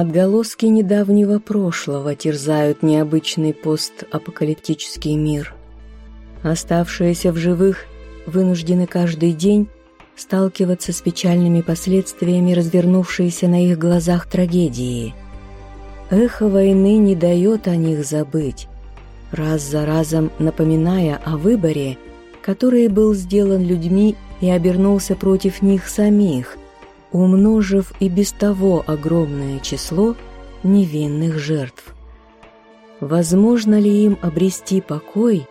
Отголоски недавнего прошлого терзают необычный постапокалиптический мир. Оставшиеся в живых вынуждены каждый день сталкиваться с печальными последствиями развернувшейся на их глазах трагедии. Эхо войны не дает о них забыть, раз за разом напоминая о выборе, который был сделан людьми и обернулся против них самих, умножив и без того огромное число невинных жертв. Возможно ли им обрести покой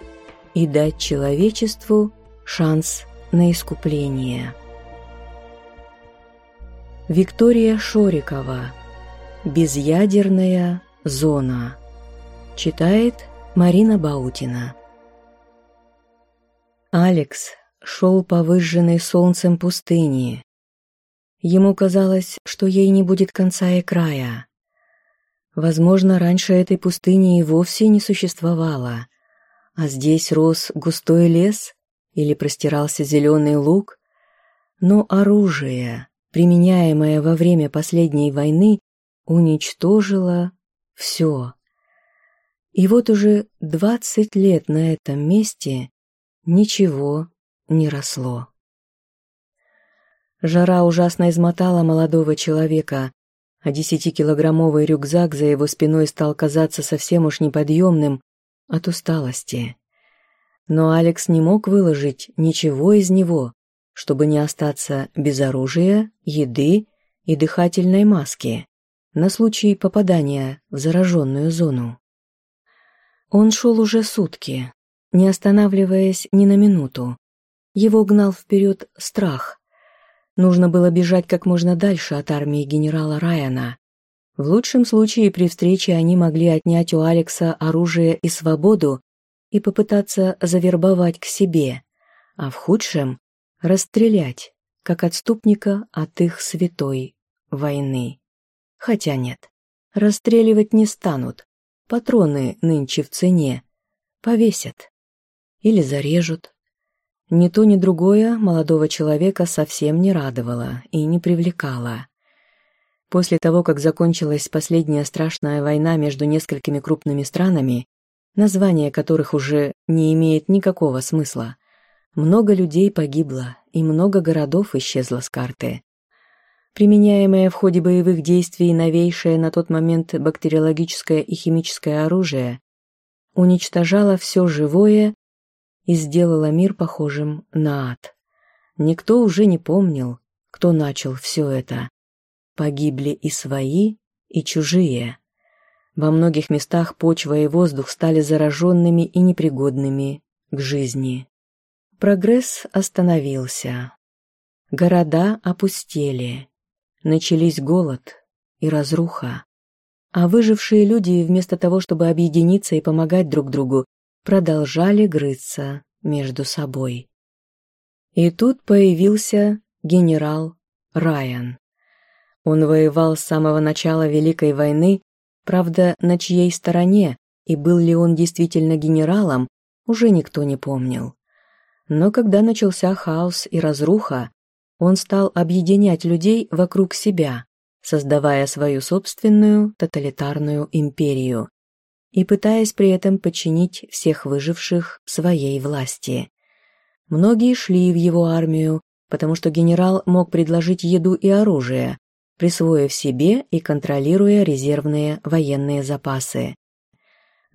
и дать человечеству шанс на искупление? Виктория Шорикова «Безъядерная зона» Читает Марина Баутина Алекс шел по выжженной солнцем пустыне. Ему казалось, что ей не будет конца и края. Возможно, раньше этой пустыни и вовсе не существовало, а здесь рос густой лес или простирался зеленый луг, но оружие, применяемое во время последней войны, уничтожило все. И вот уже двадцать лет на этом месте ничего не росло. Жара ужасно измотала молодого человека, а десятикилограммовый рюкзак за его спиной стал казаться совсем уж неподъемным от усталости. Но Алекс не мог выложить ничего из него, чтобы не остаться без оружия, еды и дыхательной маски на случай попадания в зараженную зону. Он шел уже сутки, не останавливаясь ни на минуту. Его гнал вперед страх. Нужно было бежать как можно дальше от армии генерала Райана. В лучшем случае при встрече они могли отнять у Алекса оружие и свободу и попытаться завербовать к себе, а в худшем – расстрелять, как отступника от их святой войны. Хотя нет, расстреливать не станут, патроны нынче в цене, повесят или зарежут. Ни то, ни другое молодого человека совсем не радовало и не привлекало. После того, как закончилась последняя страшная война между несколькими крупными странами, название которых уже не имеет никакого смысла, много людей погибло и много городов исчезло с карты. Применяемое в ходе боевых действий новейшее на тот момент бактериологическое и химическое оружие уничтожало все живое и сделала мир похожим на ад. Никто уже не помнил, кто начал все это. Погибли и свои, и чужие. Во многих местах почва и воздух стали зараженными и непригодными к жизни. Прогресс остановился. Города опустели. Начались голод и разруха. А выжившие люди, вместо того, чтобы объединиться и помогать друг другу, продолжали грызться между собой. И тут появился генерал Райан. Он воевал с самого начала Великой войны, правда, на чьей стороне, и был ли он действительно генералом, уже никто не помнил. Но когда начался хаос и разруха, он стал объединять людей вокруг себя, создавая свою собственную тоталитарную империю, и пытаясь при этом подчинить всех выживших своей власти. Многие шли в его армию, потому что генерал мог предложить еду и оружие, присвоив себе и контролируя резервные военные запасы.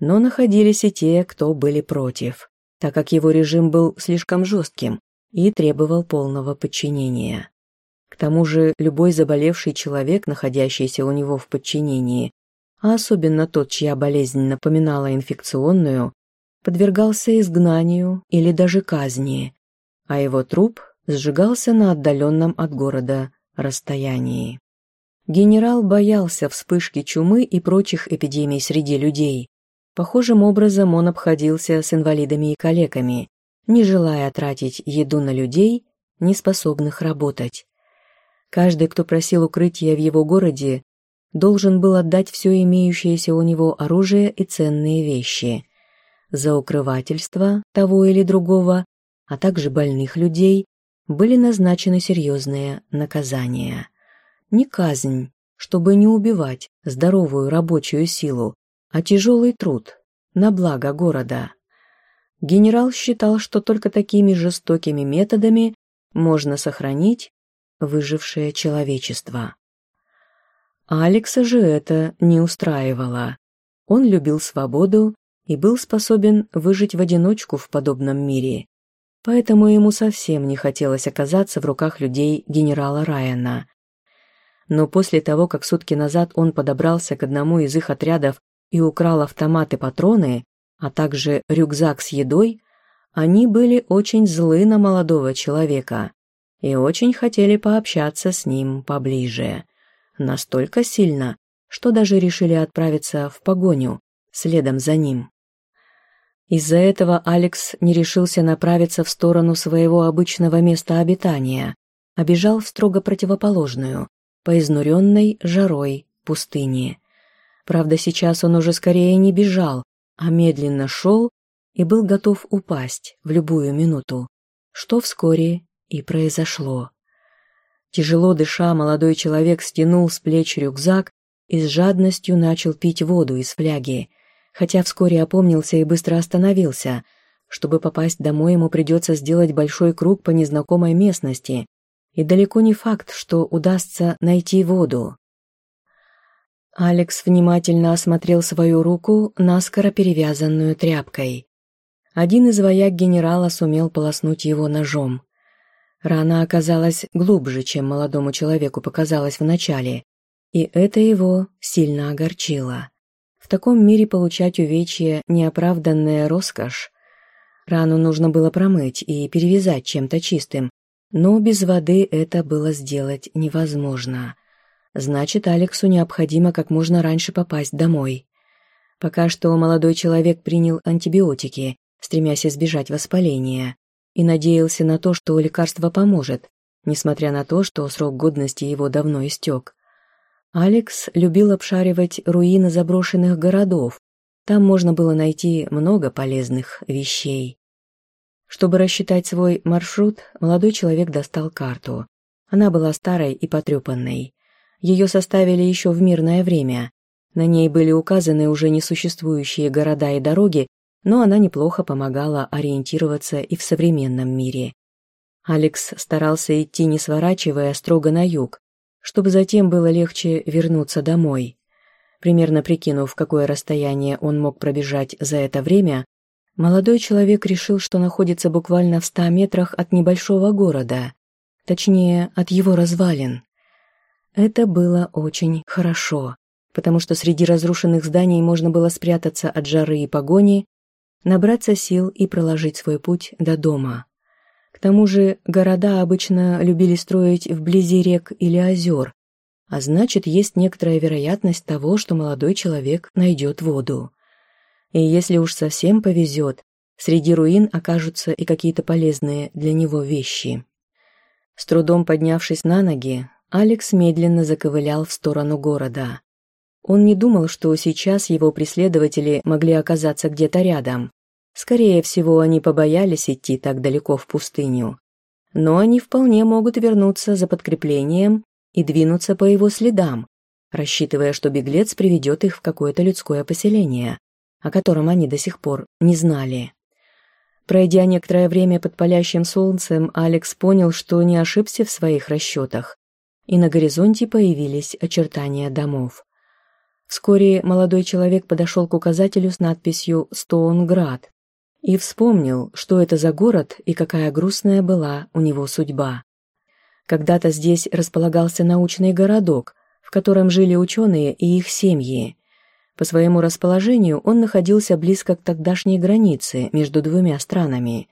Но находились и те, кто были против, так как его режим был слишком жестким и требовал полного подчинения. К тому же любой заболевший человек, находящийся у него в подчинении, а особенно тот, чья болезнь напоминала инфекционную, подвергался изгнанию или даже казни, а его труп сжигался на отдаленном от города расстоянии. Генерал боялся вспышки чумы и прочих эпидемий среди людей. Похожим образом он обходился с инвалидами и калеками, не желая тратить еду на людей, не способных работать. Каждый, кто просил укрытия в его городе, должен был отдать все имеющееся у него оружие и ценные вещи. За укрывательство того или другого, а также больных людей, были назначены серьезные наказания. Не казнь, чтобы не убивать здоровую рабочую силу, а тяжелый труд на благо города. Генерал считал, что только такими жестокими методами можно сохранить выжившее человечество. Алекса же это не устраивало. Он любил свободу и был способен выжить в одиночку в подобном мире. Поэтому ему совсем не хотелось оказаться в руках людей генерала Райана. Но после того, как сутки назад он подобрался к одному из их отрядов и украл автомат и патроны, а также рюкзак с едой, они были очень злы на молодого человека и очень хотели пообщаться с ним поближе. Настолько сильно, что даже решили отправиться в погоню следом за ним. Из-за этого Алекс не решился направиться в сторону своего обычного места обитания, а бежал в строго противоположную, по изнуренной жарой пустыне. Правда, сейчас он уже скорее не бежал, а медленно шел и был готов упасть в любую минуту, что вскоре и произошло. Тяжело дыша, молодой человек стянул с плеч рюкзак и с жадностью начал пить воду из фляги, хотя вскоре опомнился и быстро остановился. Чтобы попасть домой, ему придется сделать большой круг по незнакомой местности, и далеко не факт, что удастся найти воду. Алекс внимательно осмотрел свою руку, наскоро перевязанную тряпкой. Один из вояк генерала сумел полоснуть его ножом. Рана оказалась глубже, чем молодому человеку показалось вначале, и это его сильно огорчило. В таком мире получать увечья – неоправданная роскошь. Рану нужно было промыть и перевязать чем-то чистым, но без воды это было сделать невозможно. Значит, Алексу необходимо как можно раньше попасть домой. Пока что молодой человек принял антибиотики, стремясь избежать воспаления, и надеялся на то, что лекарство поможет, несмотря на то, что срок годности его давно истек. Алекс любил обшаривать руины заброшенных городов. Там можно было найти много полезных вещей. Чтобы рассчитать свой маршрут, молодой человек достал карту. Она была старой и потрепанной. Ее составили еще в мирное время. На ней были указаны уже несуществующие города и дороги, но она неплохо помогала ориентироваться и в современном мире. Алекс старался идти не сворачивая строго на юг, чтобы затем было легче вернуться домой. Примерно прикинув, какое расстояние он мог пробежать за это время, молодой человек решил, что находится буквально в ста метрах от небольшого города, точнее, от его развалин. Это было очень хорошо, потому что среди разрушенных зданий можно было спрятаться от жары и погони, набраться сил и проложить свой путь до дома. К тому же города обычно любили строить вблизи рек или озер, а значит, есть некоторая вероятность того, что молодой человек найдет воду. И если уж совсем повезет, среди руин окажутся и какие-то полезные для него вещи. С трудом поднявшись на ноги, Алекс медленно заковылял в сторону города. Он не думал, что сейчас его преследователи могли оказаться где-то рядом. Скорее всего, они побоялись идти так далеко в пустыню. Но они вполне могут вернуться за подкреплением и двинуться по его следам, рассчитывая, что беглец приведет их в какое-то людское поселение, о котором они до сих пор не знали. Пройдя некоторое время под палящим солнцем, Алекс понял, что не ошибся в своих расчетах, и на горизонте появились очертания домов. Вскоре молодой человек подошел к указателю с надписью «Стоунград» и вспомнил, что это за город и какая грустная была у него судьба. Когда-то здесь располагался научный городок, в котором жили ученые и их семьи. По своему расположению он находился близко к тогдашней границе между двумя странами.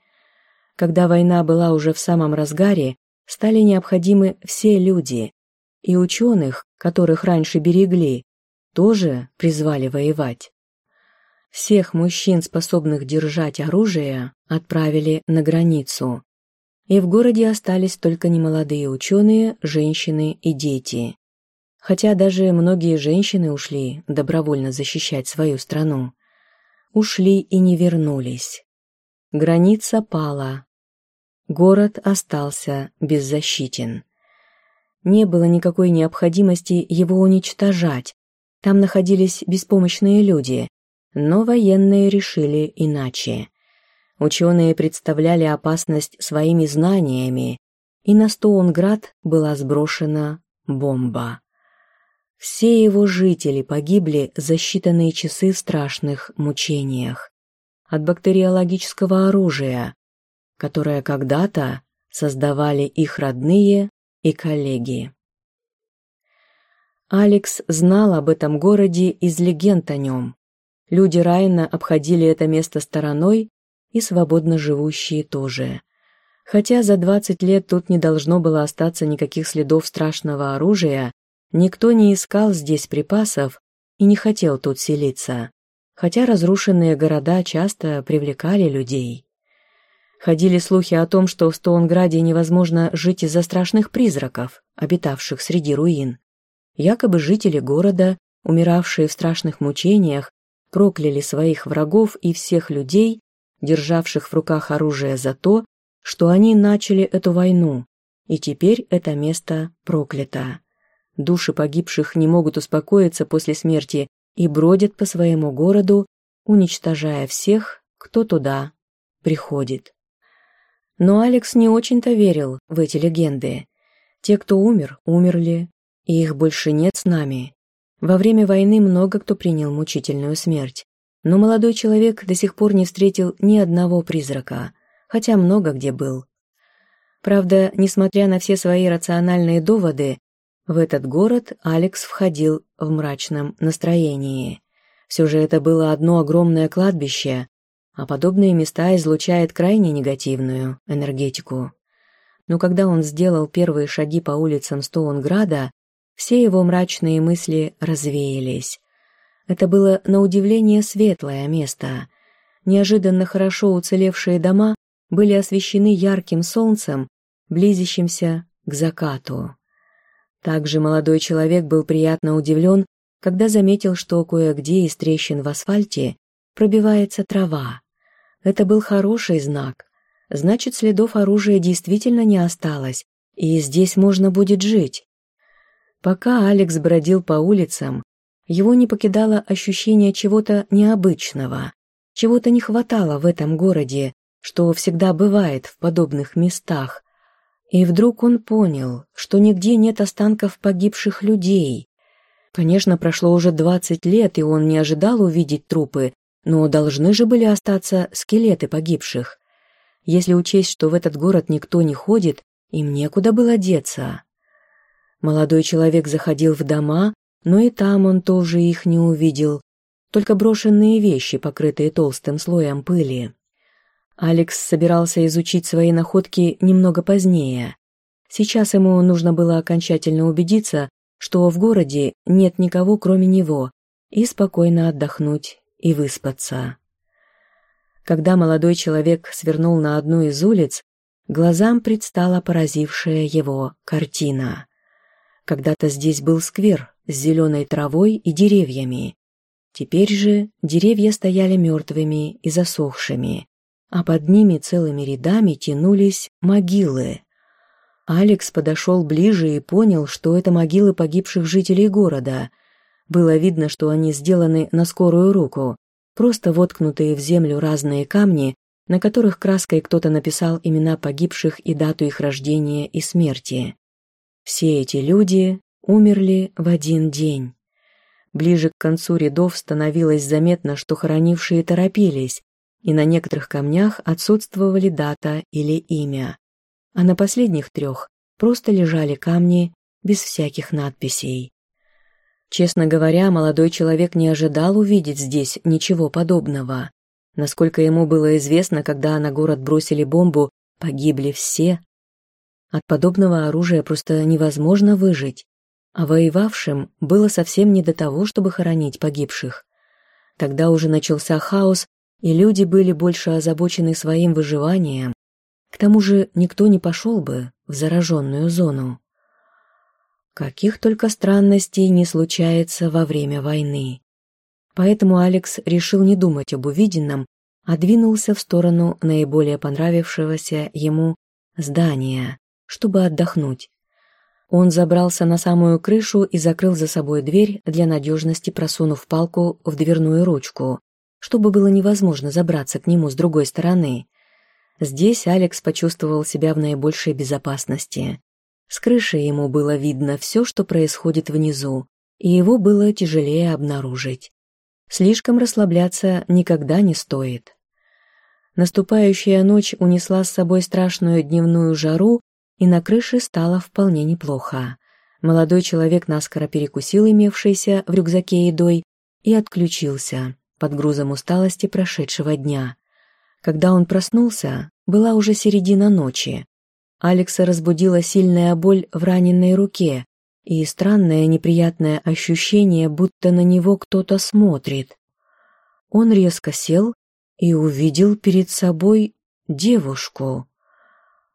Когда война была уже в самом разгаре, стали необходимы все люди, и ученых, которых раньше берегли, тоже призвали воевать. Всех мужчин, способных держать оружие, отправили на границу. И в городе остались только немолодые ученые, женщины и дети. Хотя даже многие женщины ушли добровольно защищать свою страну. Ушли и не вернулись. Граница пала. Город остался беззащитен. не было никакой необходимости его уничтожать. Там находились беспомощные люди, но военные решили иначе. Ученые представляли опасность своими знаниями, и на Стоунград была сброшена бомба. Все его жители погибли за считанные часы в страшных мучениях от бактериологического оружия, которое когда-то создавали их родные и коллеги. Алекс знал об этом городе из легенд о нем. Люди Райна обходили это место стороной, и свободно живущие тоже. Хотя за 20 лет тут не должно было остаться никаких следов страшного оружия, никто не искал здесь припасов и не хотел тут селиться, хотя разрушенные города часто привлекали людей. Ходили слухи о том, что в Стоунграде невозможно жить из-за страшных призраков, обитавших среди руин. Якобы жители города, умиравшие в страшных мучениях, прокляли своих врагов и всех людей, державших в руках оружие за то, что они начали эту войну, и теперь это место проклято. Души погибших не могут успокоиться после смерти и бродят по своему городу, уничтожая всех, кто туда приходит. Но Алекс не очень-то верил в эти легенды. Те, кто умер, умерли, и их больше нет с нами. Во время войны много кто принял мучительную смерть. Но молодой человек до сих пор не встретил ни одного призрака, хотя много где был. Правда, несмотря на все свои рациональные доводы, в этот город Алекс входил в мрачном настроении. Все же это было одно огромное кладбище, а подобные места излучают крайне негативную энергетику. Но когда он сделал первые шаги по улицам Стоунграда, все его мрачные мысли развеялись. Это было на удивление светлое место. Неожиданно хорошо уцелевшие дома были освещены ярким солнцем, близящимся к закату. Также молодой человек был приятно удивлен, когда заметил, что кое-где из трещин в асфальте пробивается трава. Это был хороший знак. Значит, следов оружия действительно не осталось, и здесь можно будет жить. Пока Алекс бродил по улицам, его не покидало ощущение чего-то необычного, чего-то не хватало в этом городе, что всегда бывает в подобных местах. И вдруг он понял, что нигде нет останков погибших людей. Конечно, прошло уже двадцать лет, и он не ожидал увидеть трупы, но должны же были остаться скелеты погибших. Если учесть, что в этот город никто не ходит, им некуда было деться. Молодой человек заходил в дома, но и там он тоже их не увидел, только брошенные вещи, покрытые толстым слоем пыли. Алекс собирался изучить свои находки немного позднее. Сейчас ему нужно было окончательно убедиться, что в городе нет никого, кроме него, и спокойно отдохнуть и выспаться. Когда молодой человек свернул на одну из улиц, глазам предстала поразившая его картина. Когда-то здесь был сквер с зеленой травой и деревьями. Теперь же деревья стояли мертвыми и засохшими, а под ними целыми рядами тянулись могилы. Алекс подошел ближе и понял, что это могилы погибших жителей города – было видно, что они сделаны на скорую руку, просто воткнутые в землю разные камни, на которых краской кто-то написал имена погибших и дату их рождения и смерти. Все эти люди умерли в один день. Ближе к концу рядов становилось заметно, что хоронившие торопились, и на некоторых камнях отсутствовали дата или имя. А на последних трех просто лежали камни без всяких надписей. Честно говоря, молодой человек не ожидал увидеть здесь ничего подобного. Насколько ему было известно, когда на город бросили бомбу, погибли все. От подобного оружия просто невозможно выжить. А воевавшим было совсем не до того, чтобы хоронить погибших. Тогда уже начался хаос, и люди были больше озабочены своим выживанием. К тому же никто не пошел бы в зараженную зону. Каких только странностей не случается во время войны. Поэтому Алекс решил не думать об увиденном, а двинулся в сторону наиболее понравившегося ему здания, чтобы отдохнуть. Он забрался на самую крышу и закрыл за собой дверь, для надежности просунув палку в дверную ручку, чтобы было невозможно забраться к нему с другой стороны. Здесь Алекс почувствовал себя в наибольшей безопасности. С крыши ему было видно все, что происходит внизу, и его было тяжелее обнаружить. Слишком расслабляться никогда не стоит. Наступающая ночь унесла с собой страшную дневную жару и на крыше стало вполне неплохо. Молодой человек наскоро перекусил имевшийся в рюкзаке едой и отключился под грузом усталости прошедшего дня. Когда он проснулся, была уже середина ночи. Алекса разбудила сильная боль в раненной руке и странное неприятное ощущение, будто на него кто-то смотрит. Он резко сел и увидел перед собой девушку.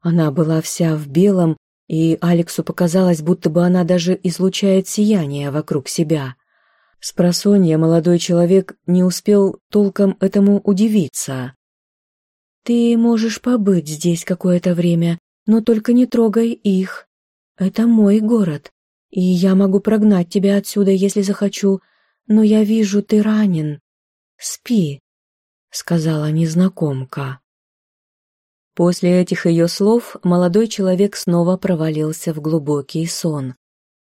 Она была вся в белом, и Алексу показалось, будто бы она даже излучает сияние вокруг себя. Спросонья молодой человек не успел толком этому удивиться. «Ты можешь побыть здесь какое-то время, но только не трогай их. Это мой город, и я могу прогнать тебя отсюда, если захочу, но я вижу, ты ранен. Спи», — сказала незнакомка. После этих ее слов молодой человек снова провалился в глубокий сон.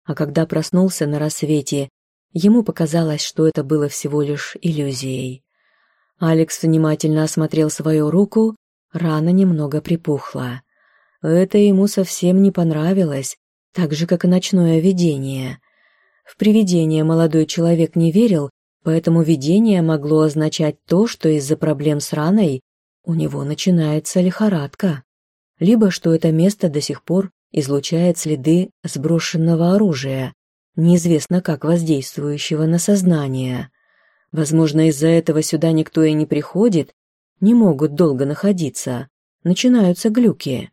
А когда проснулся на рассвете, ему показалось, что это было всего лишь иллюзией. Алекс внимательно осмотрел свою руку, рана немного припухла. Это ему совсем не понравилось, так же, как и ночное видение. В привидение молодой человек не верил, поэтому видение могло означать то, что из-за проблем с раной у него начинается лихорадка. Либо что это место до сих пор излучает следы сброшенного оружия, неизвестно как воздействующего на сознание. Возможно, из-за этого сюда никто и не приходит, не могут долго находиться, начинаются глюки.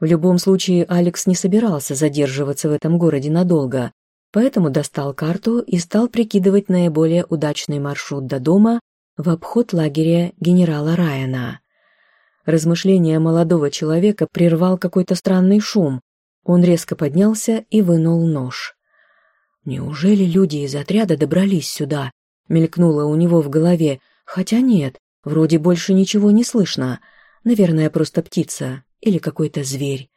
В любом случае, Алекс не собирался задерживаться в этом городе надолго, поэтому достал карту и стал прикидывать наиболее удачный маршрут до дома в обход лагеря генерала Райана. Размышления молодого человека прервал какой-то странный шум. Он резко поднялся и вынул нож. «Неужели люди из отряда добрались сюда?» мелькнуло у него в голове. «Хотя нет, вроде больше ничего не слышно. Наверное, просто птица или какой-то зверь.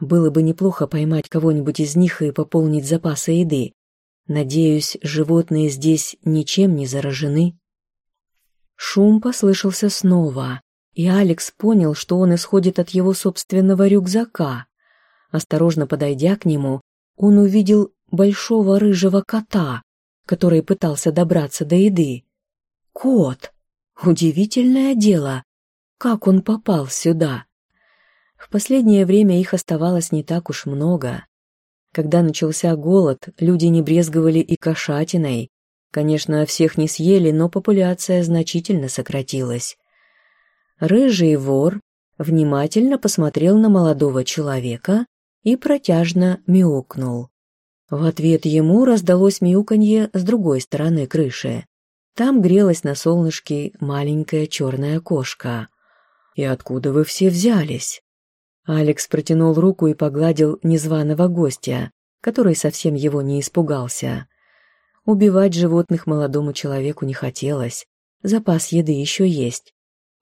Было бы неплохо поймать кого-нибудь из них и пополнить запасы еды. Надеюсь, животные здесь ничем не заражены». Шум послышался снова, и Алекс понял, что он исходит от его собственного рюкзака. Осторожно подойдя к нему, он увидел большого рыжего кота, который пытался добраться до еды. Кот! Удивительное дело! Как он попал сюда? В последнее время их оставалось не так уж много. Когда начался голод, люди не брезговали и кошатиной, Конечно, всех не съели, но популяция значительно сократилась. Рыжий вор внимательно посмотрел на молодого человека и протяжно мяукнул. В ответ ему раздалось мяуканье с другой стороны крыши. Там грелась на солнышке маленькая черная кошка. «И откуда вы все взялись?» Алекс протянул руку и погладил незваного гостя, который совсем его не испугался. Убивать животных молодому человеку не хотелось. Запас еды еще есть.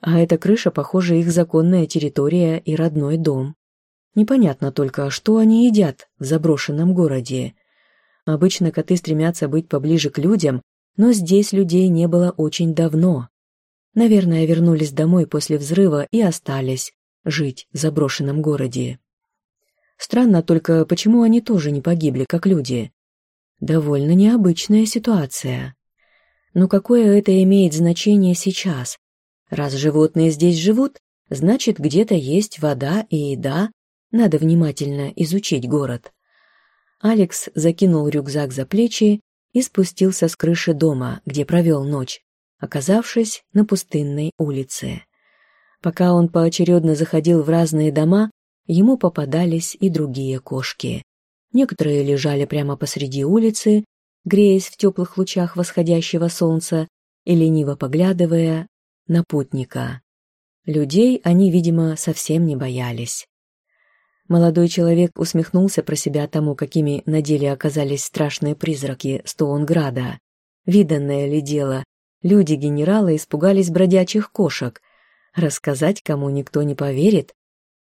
А эта крыша, похоже, их законная территория и родной дом. Непонятно только, что они едят в заброшенном городе. Обычно коты стремятся быть поближе к людям, но здесь людей не было очень давно. Наверное, вернулись домой после взрыва и остались жить в заброшенном городе. Странно только, почему они тоже не погибли, как люди. Довольно необычная ситуация. Но какое это имеет значение сейчас? Раз животные здесь живут, значит, где-то есть вода и еда. Надо внимательно изучить город. Алекс закинул рюкзак за плечи и спустился с крыши дома, где провел ночь, оказавшись на пустынной улице. Пока он поочередно заходил в разные дома, ему попадались и другие кошки. Некоторые лежали прямо посреди улицы, греясь в теплых лучах восходящего солнца и лениво поглядывая на путника. Людей они, видимо, совсем не боялись. Молодой человек усмехнулся про себя тому, какими на деле оказались страшные призраки Стоунграда. Виданное ли дело, люди-генерала испугались бродячих кошек. Рассказать кому никто не поверит.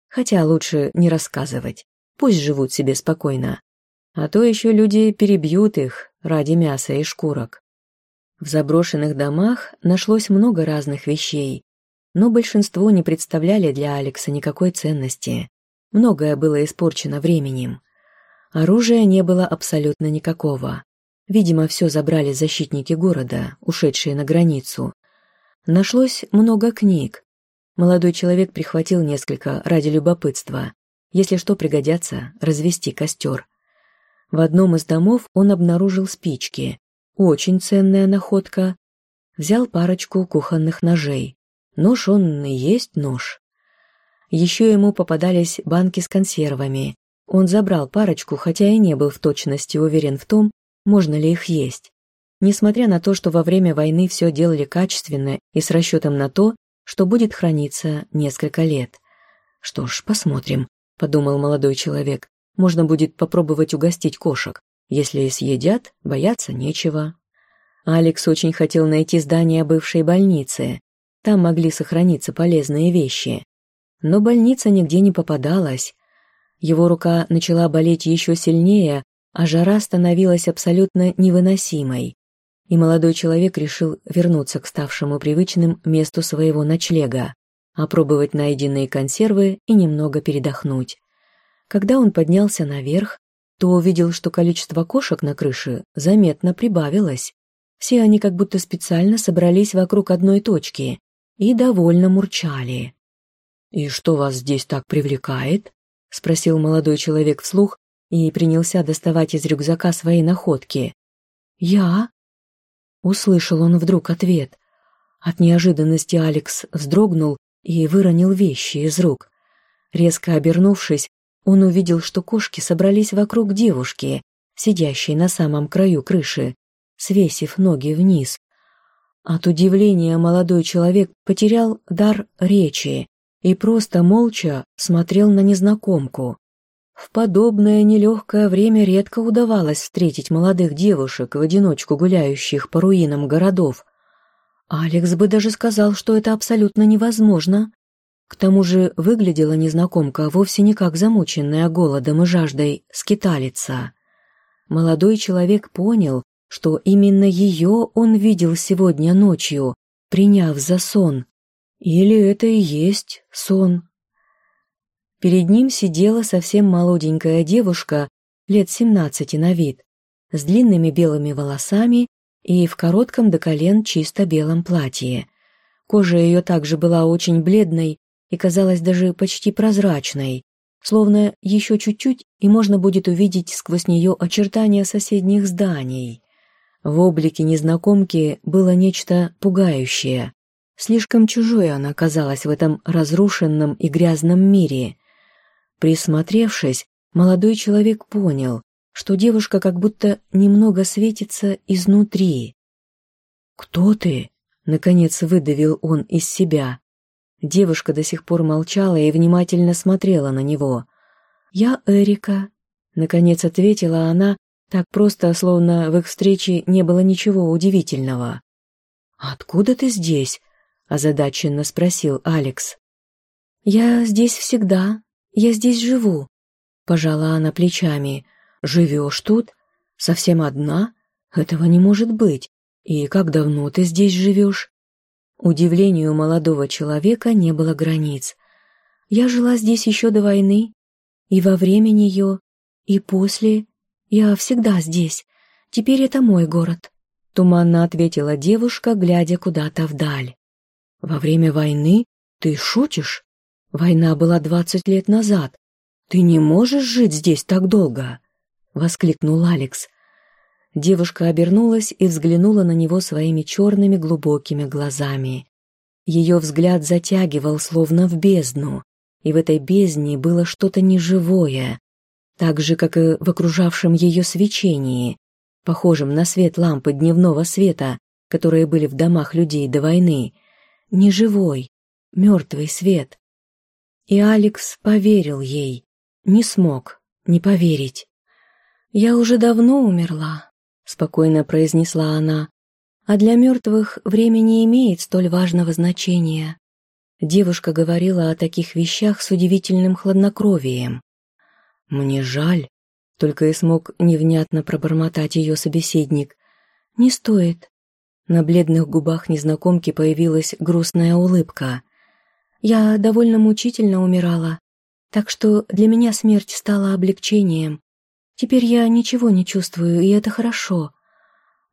Хотя лучше не рассказывать, пусть живут себе спокойно. А то еще люди перебьют их ради мяса и шкурок. В заброшенных домах нашлось много разных вещей, но большинство не представляли для Алекса никакой ценности. Многое было испорчено временем. Оружия не было абсолютно никакого. Видимо, все забрали защитники города, ушедшие на границу. Нашлось много книг. Молодой человек прихватил несколько ради любопытства. Если что пригодятся, развести костер. В одном из домов он обнаружил спички. Очень ценная находка. Взял парочку кухонных ножей. Нож он и есть нож. Еще ему попадались банки с консервами. Он забрал парочку, хотя и не был в точности уверен в том, можно ли их есть. Несмотря на то, что во время войны все делали качественно и с расчетом на то, что будет храниться несколько лет. «Что ж, посмотрим», — подумал молодой человек. «Можно будет попробовать угостить кошек. Если съедят, бояться нечего». Алекс очень хотел найти здание бывшей больницы. Там могли сохраниться полезные вещи. Но больница нигде не попадалась. Его рука начала болеть еще сильнее, а жара становилась абсолютно невыносимой. И молодой человек решил вернуться к ставшему привычным месту своего ночлега, опробовать найденные консервы и немного передохнуть. Когда он поднялся наверх, то увидел, что количество кошек на крыше заметно прибавилось. Все они как будто специально собрались вокруг одной точки и довольно мурчали. «И что вас здесь так привлекает?» — спросил молодой человек вслух и принялся доставать из рюкзака свои находки. «Я?» — услышал он вдруг ответ. От неожиданности Алекс вздрогнул и выронил вещи из рук. Резко обернувшись, он увидел, что кошки собрались вокруг девушки, сидящей на самом краю крыши, свесив ноги вниз. От удивления молодой человек потерял дар речи и просто молча смотрел на незнакомку. В подобное нелегкое время редко удавалось встретить молодых девушек, в одиночку гуляющих по руинам городов. Алекс бы даже сказал, что это абсолютно невозможно. К тому же выглядела незнакомка вовсе не как замученная голодом и жаждой скиталица. Молодой человек понял, что именно ее он видел сегодня ночью, приняв за сон. Или это и есть сон? Перед ним сидела совсем молоденькая девушка, лет семнадцати на вид, с длинными белыми волосами и в коротком до колен чисто белом платье. Кожа ее также была очень бледной и казалась даже почти прозрачной, словно еще чуть-чуть и можно будет увидеть сквозь нее очертания соседних зданий. В облике незнакомки было нечто пугающее. Слишком чужой она казалась в этом разрушенном и грязном мире. Присмотревшись, молодой человек понял, что девушка как будто немного светится изнутри. «Кто ты?» — наконец выдавил он из себя. Девушка до сих пор молчала и внимательно смотрела на него. «Я Эрика», — наконец ответила она, так просто, словно в их встрече не было ничего удивительного. «Откуда ты здесь?» озадаченно спросил Алекс. «Я здесь всегда, я здесь живу», — пожала она плечами. «Живешь тут? Совсем одна? Этого не может быть. И как давно ты здесь живешь?» Удивлению молодого человека не было границ. «Я жила здесь еще до войны, и во время нее, и после. Я всегда здесь. Теперь это мой город», — туманно ответила девушка, глядя куда-то вдаль. Во время войны? Ты шутишь? Война была двадцать лет назад. Ты не можешь жить здесь так долго!» — воскликнул Алекс. Девушка обернулась и взглянула на него своими черными глубокими глазами. Ее взгляд затягивал, словно в бездну, и в этой бездне было что-то неживое, так же, как и в окружавшем ее свечении, похожем на свет лампы дневного света, которые были в домах людей до войны — неживой, мертвый свет. И Алекс поверил ей. не смог не поверить. «Я уже давно умерла», — спокойно произнесла она, «а для мертвых время не имеет столь важного значения». Девушка говорила о таких вещах с удивительным хладнокровием. «Мне жаль», — только и смог невнятно пробормотать ее собеседник. «Не стоит». На бледных губах незнакомки появилась грустная улыбка. «Я довольно мучительно умирала, так что для меня смерть стала облегчением. Теперь я ничего не чувствую, и это хорошо».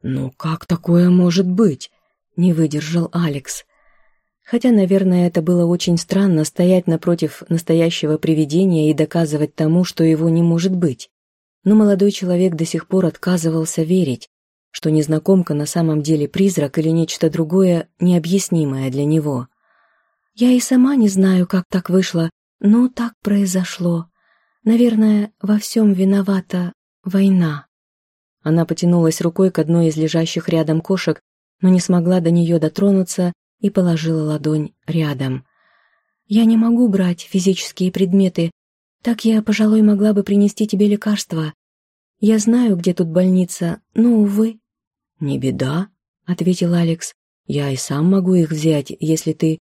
«Ну как такое может быть?» — не выдержал Алекс. Хотя, наверное, это было очень странно стоять напротив настоящего привидения и доказывать тому, что его не может быть. Но молодой человек до сих пор отказывался верить, что незнакомка на самом деле призрак или нечто другое, необъяснимое для него. Я и сама не знаю, как так вышло, но так произошло. Наверное, во всем виновата война. Она потянулась рукой к одной из лежащих рядом кошек, но не смогла до нее дотронуться и положила ладонь рядом. «Я не могу брать физические предметы. Так я, пожалуй, могла бы принести тебе лекарства. Я знаю, где тут больница, но, увы». «Не беда», — ответил Алекс. «Я и сам могу их взять, если ты...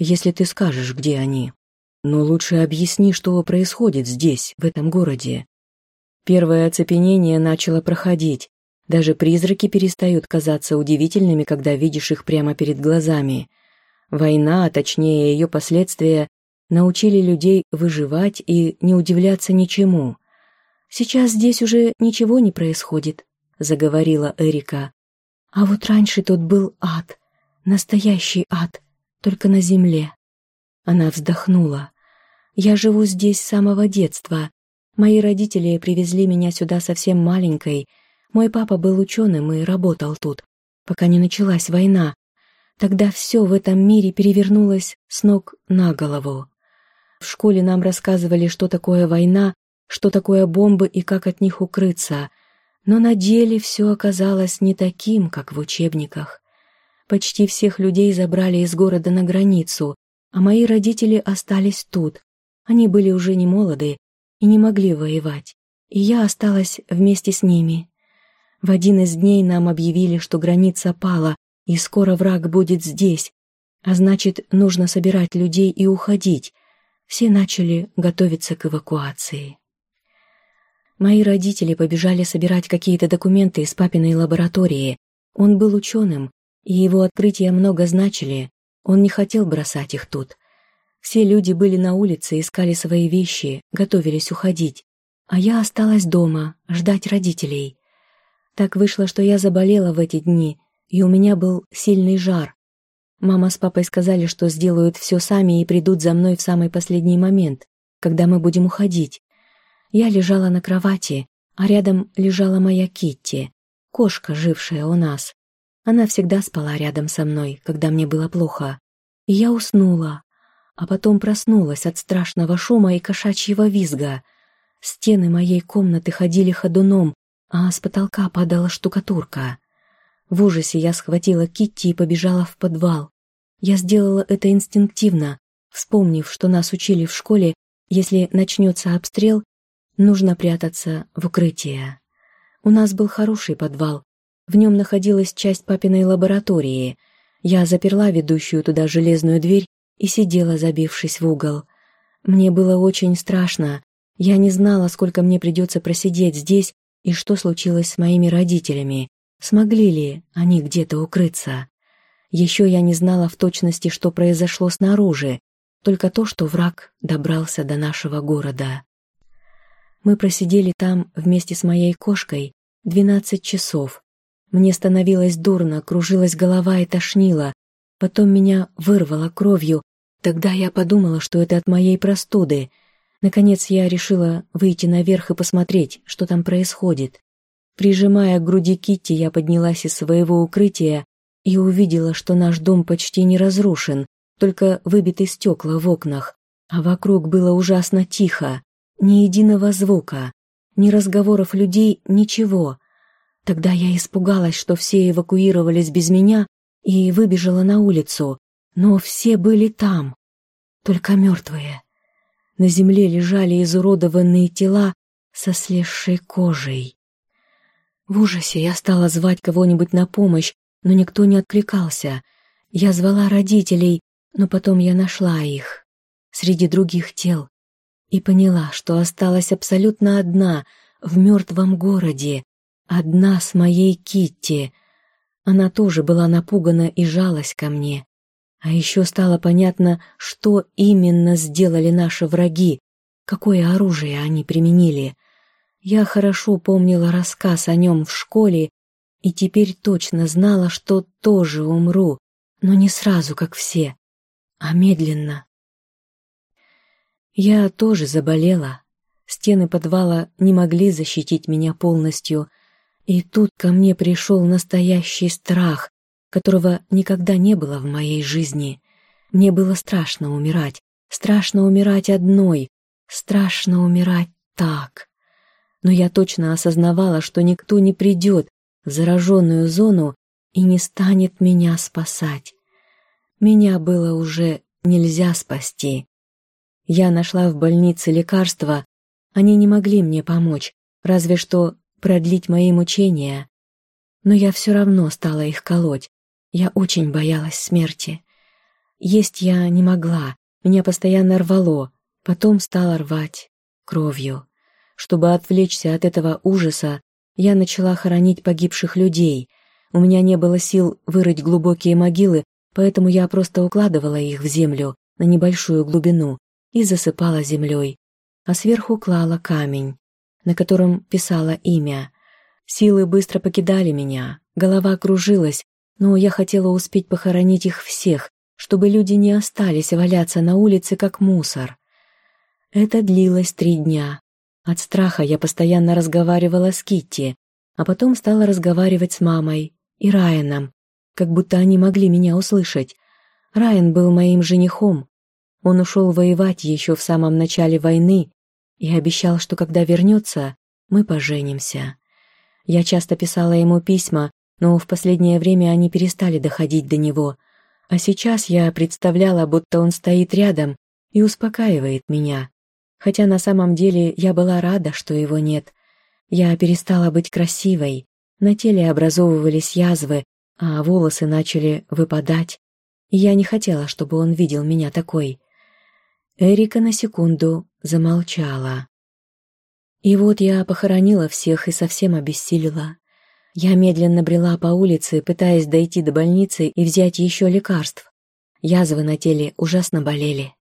если ты скажешь, где они. Но лучше объясни, что происходит здесь, в этом городе». Первое оцепенение начало проходить. Даже призраки перестают казаться удивительными, когда видишь их прямо перед глазами. Война, а точнее ее последствия, научили людей выживать и не удивляться ничему. «Сейчас здесь уже ничего не происходит», — заговорила Эрика. «А вот раньше тут был ад, настоящий ад, только на земле». Она вздохнула. «Я живу здесь с самого детства. Мои родители привезли меня сюда совсем маленькой, мой папа был ученым и работал тут, пока не началась война. Тогда все в этом мире перевернулось с ног на голову. В школе нам рассказывали, что такое война, что такое бомбы и как от них укрыться. Но на деле все оказалось не таким, как в учебниках. Почти всех людей забрали из города на границу, а мои родители остались тут. Они были уже не молоды и не могли воевать, и я осталась вместе с ними. В один из дней нам объявили, что граница пала, и скоро враг будет здесь, а значит, нужно собирать людей и уходить. Все начали готовиться к эвакуации. Мои родители побежали собирать какие-то документы из папиной лаборатории. Он был ученым, и его открытия много значили. Он не хотел бросать их тут. Все люди были на улице, искали свои вещи, готовились уходить. А я осталась дома, ждать родителей. Так вышло, что я заболела в эти дни, и у меня был сильный жар. Мама с папой сказали, что сделают все сами и придут за мной в самый последний момент, когда мы будем уходить. Я лежала на кровати, а рядом лежала моя Китти, кошка, жившая у нас. Она всегда спала рядом со мной, когда мне было плохо. И я уснула, а потом проснулась от страшного шума и кошачьего визга. Стены моей комнаты ходили ходуном, а с потолка падала штукатурка. В ужасе я схватила Китти и побежала в подвал. Я сделала это инстинктивно, вспомнив, что нас учили в школе, если начнется обстрел, нужно прятаться в укрытие. У нас был хороший подвал, в нем находилась часть папиной лаборатории. Я заперла ведущую туда железную дверь и сидела, забившись в угол. Мне было очень страшно, я не знала, сколько мне придется просидеть здесь, и что случилось с моими родителями, смогли ли они где-то укрыться. Еще я не знала в точности, что произошло снаружи, только то, что враг добрался до нашего города. Мы просидели там вместе с моей кошкой двенадцать часов. Мне становилось дурно, кружилась голова и тошнило. Потом меня вырвало кровью. Тогда я подумала, что это от моей простуды — Наконец я решила выйти наверх и посмотреть, что там происходит. Прижимая к груди Китти, я поднялась из своего укрытия и увидела, что наш дом почти не разрушен, только выбиты стекла в окнах, а вокруг было ужасно тихо, ни единого звука, ни разговоров людей, ничего. Тогда я испугалась, что все эвакуировались без меня и выбежала на улицу, но все были там, только мертвые. На земле лежали изуродованные тела со слезшей кожей. В ужасе я стала звать кого-нибудь на помощь, но никто не откликался. Я звала родителей, но потом я нашла их среди других тел и поняла, что осталась абсолютно одна в мертвом городе, одна с моей Китти. Она тоже была напугана и жалась ко мне. А еще стало понятно, что именно сделали наши враги, какое оружие они применили. Я хорошо помнила рассказ о нем в школе и теперь точно знала, что тоже умру, но не сразу, как все, а медленно. Я тоже заболела. Стены подвала не могли защитить меня полностью, и тут ко мне пришел настоящий страх, которого никогда не было в моей жизни. Мне было страшно умирать, страшно умирать одной, страшно умирать так. Но я точно осознавала, что никто не придет в зараженную зону и не станет меня спасать. Меня было уже нельзя спасти. Я нашла в больнице лекарства, они не могли мне помочь, разве что продлить мои мучения. Но я все равно стала их колоть, я очень боялась смерти. Есть я не могла, меня постоянно рвало, потом стало рвать кровью. Чтобы отвлечься от этого ужаса, я начала хоронить погибших людей. У меня не было сил вырыть глубокие могилы, поэтому я просто укладывала их в землю на небольшую глубину и засыпала землей, а сверху клала камень, на котором писала имя. Силы быстро покидали меня, голова кружилась, но я хотела успеть похоронить их всех, чтобы люди не остались валяться на улице, как мусор. Это длилось три дня. От страха я постоянно разговаривала с Китти, а потом стала разговаривать с мамой и Райаном, как будто они могли меня услышать. Райан был моим женихом. Он ушел воевать еще в самом начале войны и обещал, что когда вернется, мы поженимся. Я часто писала ему письма, но в последнее время они перестали доходить до него. А сейчас я представляла, будто он стоит рядом и успокаивает меня. Хотя на самом деле я была рада, что его нет. Я перестала быть красивой, на теле образовывались язвы, а волосы начали выпадать. Я не хотела, чтобы он видел меня такой. Эрика на секунду замолчала. И вот я похоронила всех и совсем обессилила. Я медленно брела по улице, пытаясь дойти до больницы и взять еще лекарств. Язвы на теле ужасно болели.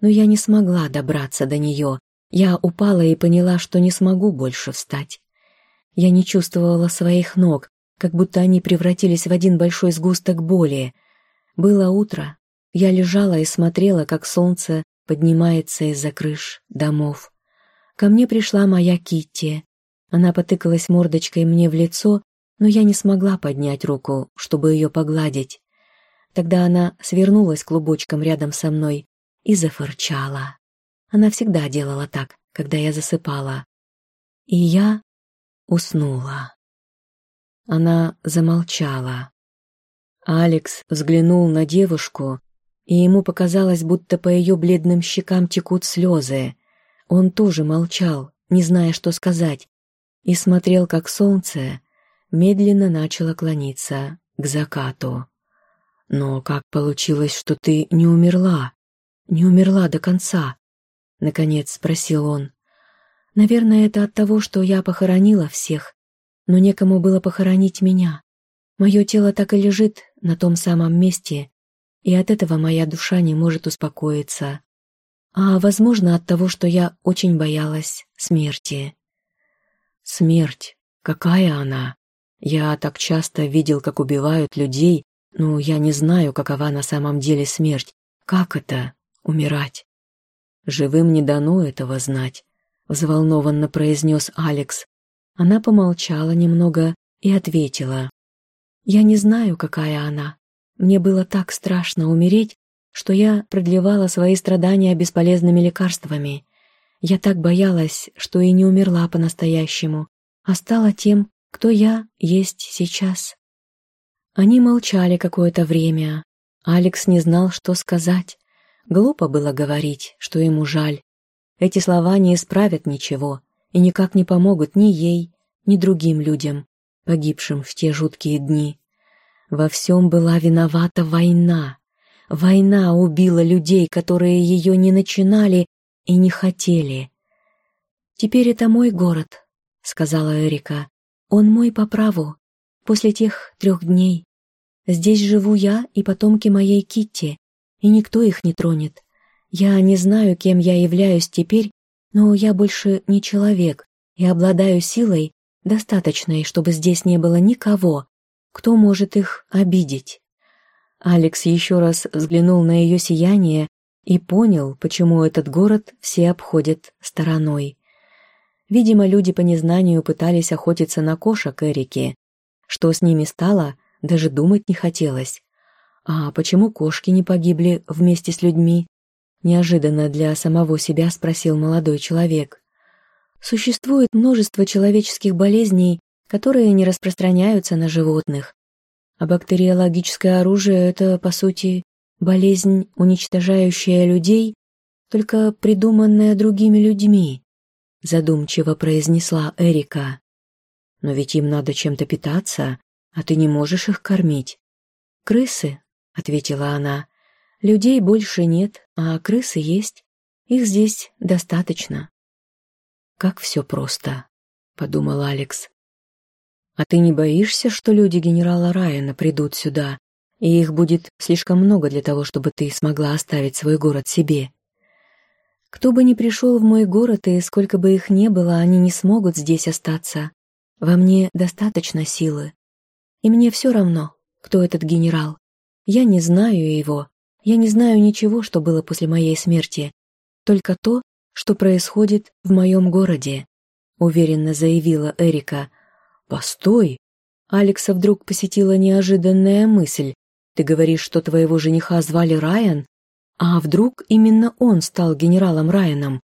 Но я не смогла добраться до нее. Я упала и поняла, что не смогу больше встать. Я не чувствовала своих ног, как будто они превратились в один большой сгусток боли. Было утро. Я лежала и смотрела, как солнце поднимается из-за крыш домов. Ко мне пришла моя Китти. Она потыкалась мордочкой мне в лицо но я не смогла поднять руку, чтобы ее погладить. Тогда она свернулась клубочком рядом со мной и зафырчала. Она всегда делала так, когда я засыпала. И я уснула. Она замолчала. Алекс взглянул на девушку, и ему показалось, будто по ее бледным щекам текут слезы. Он тоже молчал, не зная, что сказать, и смотрел, как солнце медленно начала клониться к закату. «Но как получилось, что ты не умерла? Не умерла до конца?» — наконец спросил он. «Наверное, это от того, что я похоронила всех, но некому было похоронить меня. Мое тело так и лежит на том самом месте, и от этого моя душа не может успокоиться. А, возможно, от того, что я очень боялась смерти». «Смерть? Какая она?» Я так часто видел, как убивают людей, но я не знаю, какова на самом деле смерть. Как это — умирать? Живым не дано этого знать, — взволнованно произнес Алекс. Она помолчала немного и ответила. Я не знаю, какая она. Мне было так страшно умереть, что я продлевала свои страдания бесполезными лекарствами. Я так боялась, что и не умерла по-настоящему, а стала тем, кто я есть сейчас. Они молчали какое-то время. Алекс не знал, что сказать. Глупо было говорить, что ему жаль. Эти слова не исправят ничего и никак не помогут ни ей, ни другим людям, погибшим в те жуткие дни. Во всем была виновата война. Война убила людей, которые ее не начинали и не хотели. «Теперь это мой город», — сказала Эрика. «Он мой по праву, после тех трех дней. Здесь живу я и потомки моей Китти, и никто их не тронет. Я не знаю, кем я являюсь теперь, но я больше не человек и обладаю силой, достаточной, чтобы здесь не было никого, кто может их обидеть. Алекс еще раз взглянул на ее сияние и понял, почему этот город все обходят стороной. Видимо, люди по незнанию пытались охотиться на кошек Эрики. Что с ними стало, даже думать не хотелось. А почему кошки не погибли вместе с людьми? Неожиданно для самого себя спросил молодой человек. Существует множество человеческих болезней, которые не распространяются на животных. А бактериологическое оружие – это, по сути, болезнь, уничтожающая людей, только придуманная другими людьми, задумчиво произнесла Эрика. Но ведь им надо чем-то питаться, а ты не можешь их кормить. Крысы, ответила она. Людей больше нет, а крысы есть. Их здесь достаточно. Как все просто, подумал Алекс. А ты не боишься, что люди генерала Райана придут сюда, и их будет слишком много для того, чтобы ты смогла оставить свой город себе? Кто бы ни пришел в мой город, и сколько бы их ни было, они не смогут здесь остаться. Во мне достаточно силы. И мне все равно, кто этот генерал. Я не знаю его. Я не знаю ничего, что было после моей смерти. Только то, что происходит в моем городе», — уверенно заявила Эрика, «Постой!» Алекса вдруг посетила неожиданная мысль. «Ты говоришь, что твоего жениха звали Райан? А вдруг именно он стал генералом Райаном?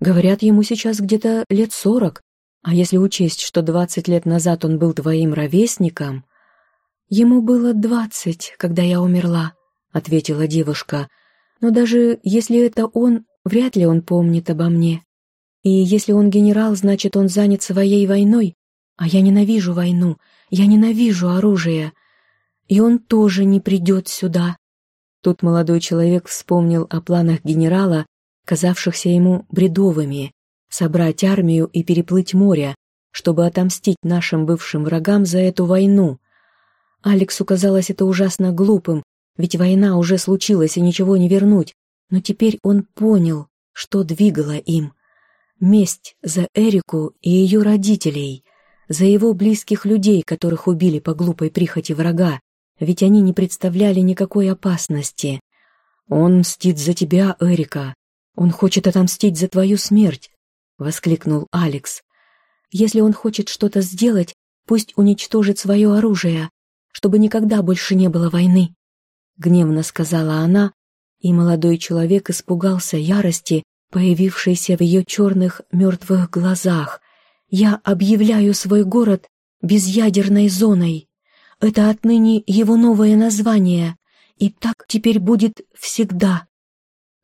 Говорят, ему сейчас где-то лет сорок. А если учесть, что двадцать лет назад он был твоим ровесником...» «Ему было двадцать, когда я умерла», — ответила девушка. «Но даже если это он, вряд ли он помнит обо мне. И если он генерал, значит, он занят своей войной, а я ненавижу войну, я ненавижу оружие. И он тоже не придет сюда. Тут молодой человек вспомнил о планах генерала, казавшихся ему бредовыми, собрать армию и переплыть море, чтобы отомстить нашим бывшим врагам за эту войну. Алексу казалось это ужасно глупым, ведь война уже случилась и ничего не вернуть, но теперь он понял, что двигало им. Месть за Эрику и ее родителей за его близких людей, которых убили по глупой прихоти врага, ведь они не представляли никакой опасности. «Он мстит за тебя, Эрика. Он хочет отомстить за твою смерть», — воскликнул Алекс. «Если он хочет что-то сделать, пусть уничтожит свое оружие, чтобы никогда больше не было войны», — гневно сказала она, и молодой человек испугался ярости, появившейся в ее черных мертвых глазах, я объявляю свой город безъядерной зоной. Это отныне его новое название, и так теперь будет всегда.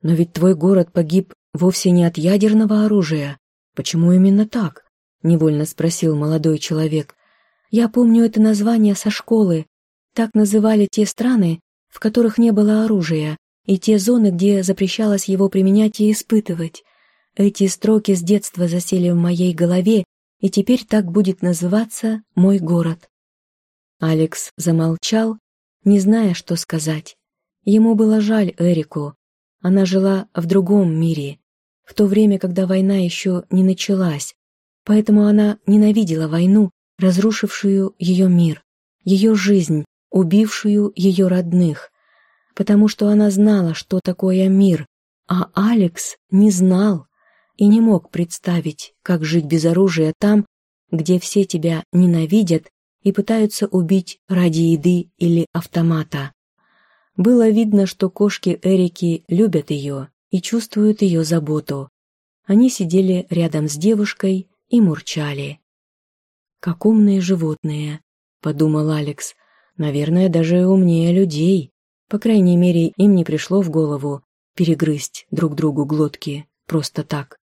Но ведь твой город погиб вовсе не от ядерного оружия. Почему именно так? Невольно спросил молодой человек. Я помню это название со школы. Так называли те страны, в которых не было оружия, и те зоны, где запрещалось его применять и испытывать. Эти строки с детства засели в моей голове и теперь так будет называться мой город. Алекс замолчал, не зная, что сказать. Ему было жаль Эрику. Она жила в другом мире, в то время, когда война еще не началась, поэтому она ненавидела войну, разрушившую ее мир, ее жизнь, убившую ее родных, потому что она знала, что такое мир, а Алекс не знал и не мог представить, как жить без оружия там, где все тебя ненавидят и пытаются убить ради еды или автомата. Было видно, что кошки Эрики любят ее и чувствуют ее заботу. Они сидели рядом с девушкой и мурчали. «Как умные животные», — подумал Алекс. «Наверное, даже умнее людей. По крайней мере, им не пришло в голову перегрызть друг другу глотки просто так».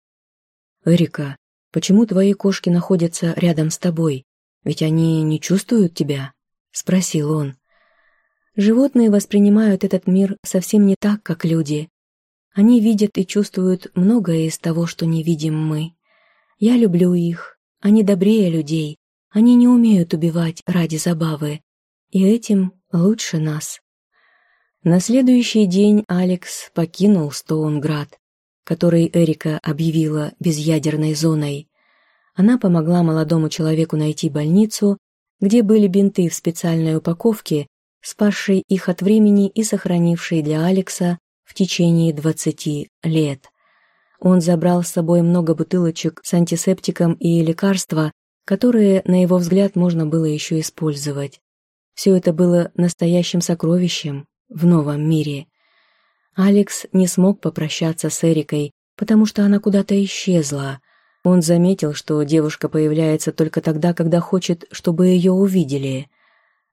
«Эрика, почему твои кошки находятся рядом с тобой? Ведь они не чувствуют тебя?» — спросил он. Животные воспринимают этот мир совсем не так, как люди. Они видят и чувствуют многое из того, что не видим мы. Я люблю их. Они добрее людей. Они не умеют убивать ради забавы. И этим лучше нас. На следующий день Алекс покинул Стоунград, который Эрика объявила безъядерной зоной. Она помогла молодому человеку найти больницу, где были бинты в специальной упаковке, спасшей их от времени и сохранившей для Алекса в течение 20 лет. Он забрал с собой много бутылочек с антисептиком и лекарства, которые, на его взгляд, можно было еще использовать. Все это было настоящим сокровищем в новом мире. Алекс не смог попрощаться с Эрикой, потому что она куда-то исчезла. Он заметил, что девушка появляется только тогда, когда хочет, чтобы ее увидели.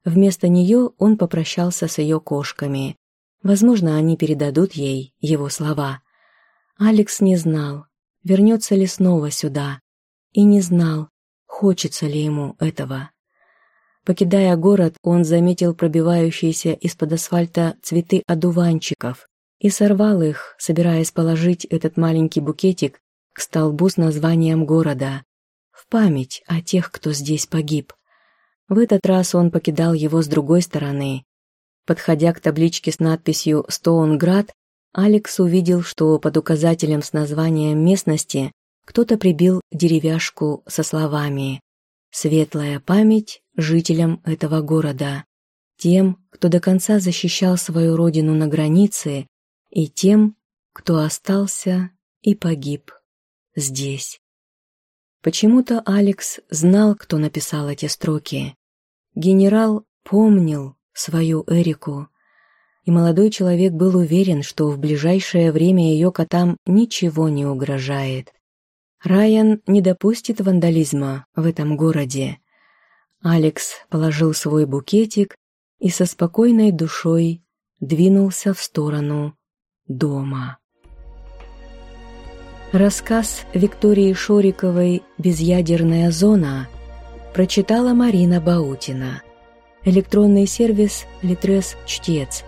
Вместо нее он попрощался с ее кошками. Возможно, они передадут ей его слова. Алекс не знал, вернется ли снова сюда, и не знал, хочется ли ему этого. Покидая город, он заметил пробивающиеся из-под асфальта цветы одуванчиков и сорвал их, собираясь положить этот маленький букетик к столбу с названием города, в память о тех, кто здесь погиб. В этот раз он покидал его с другой стороны. Подходя к табличке с надписью «Стоунград», Алекс увидел, что под указателем с названием местности кто-то прибил деревяшку со словами «Светлая память жителям этого города, тем, кто до конца защищал свою родину на границе, и тем, кто остался и погиб здесь». Почему-то Алекс знал, кто написал эти строки. Генерал помнил свою Эрику, и молодой человек был уверен, что в ближайшее время ее котам ничего не угрожает. Райан не допустит вандализма в этом городе. Алекс положил свой букетик и со спокойной душой двинулся в сторону дома. Рассказ Виктории Шориковой «Безъядерная зона» Прочитала Марина Баутина. Электронный сервис «Литрес Чтец».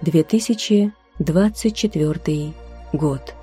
2024 год.